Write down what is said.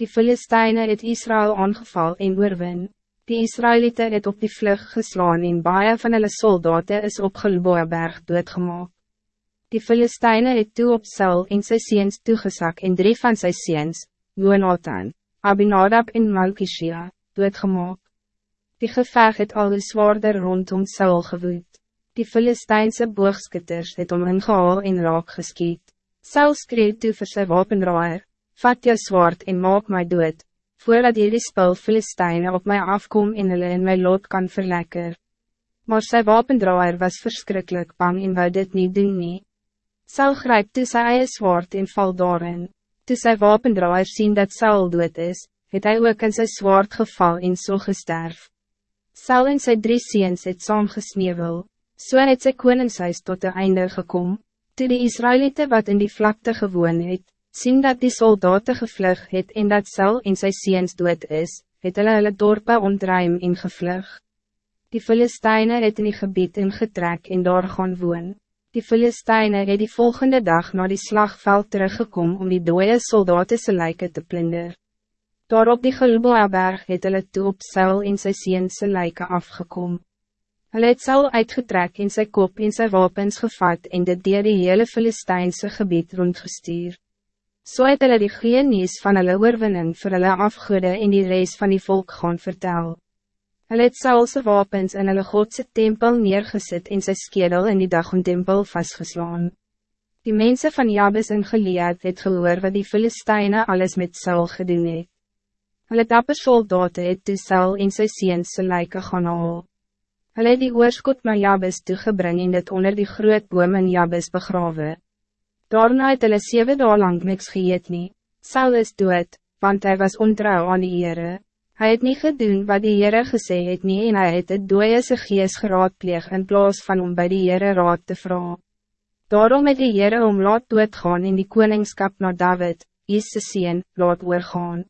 Die Filisteine het Israël aangeval en oorwin. Die Israëlieten het op die vlug geslaan en baie van hulle soldaten is op Gilboaberg doodgemaak. Die Filisteine het toe op Saul en sy seens toegesak en drie van sy seens, Jonathan, Abinadab en Malkishia, doodgemaak. Die geveg het al zwaarder rondom Saul gewoed. Die Filistijnse boogskutters het om ingehaal en raak geskiet. Saul skreeuw toe vir sy wapendraaier, vat jou zwaard en maak my dood, voordat hierdie spul Filistijnen op mij afkom en hulle in my lot kan verlekker. Maar sy wapendraaier was verschrikkelijk bang en wou dit niet doen nie. Saul grijp toe sy eie zwaard en val daarin. Toe sy wapendraaier sien dat Saul dood is, het hy ook in sy zwaard geval en so gesterf. Saul en sy drie seens het saamgesneeuwel, so het sy koningshuis tot de einde gekom, toe die Israëlieten wat in die vlakte gewoon het, sien dat die soldaten gevlug het en dat Saul en sy seens dood is, het hulle hulle dorpe ontruim en gevlug. Die Filisteine het in die gebied ingetrek en daar gaan woon. Die Filisteine het die volgende dag naar die slagveld teruggekomen om die dode soldatische lijken te plinder. Daarop die Gilboaberg het hulle toe op Saul en sy seense lijken afgekom. Hulle het Saul uitgetrek en sy kop en sy wapens gevat en dit dier die hele Filistijnse gebied rondgestuur. So het hulle die genies van hulle oorwinning vir hulle afgoede en die reis van die volk gaan vertel. Hulle het Saulse wapens in hulle Godse tempel neergezet en sy skedel in die dag en tempel vastgeslaan. Die mensen van Jabes en Gilead het gehoor wat die Filisteine alles met Saul gedoen het. Hulle dapper soldaten het toe Saul en sy seens sy lijke gaan haal. Hulle het die oorskot na Jabes toegebring en dit onder die groot boom in Jabes begrawe. Daarna het hulle 7 dagen lang niks geëet nie. Saul is dood, want hij was ontrouw aan die Heere. Hij het niet gedaan wat die Heere gesê het nie en hy het het dooie sy gees geraadpleeg in plaas van om bij die Heere raad te vragen. Daarom het die Heere om laat doodgaan in die koningskap naar David, Isse sien, laat oorgaan.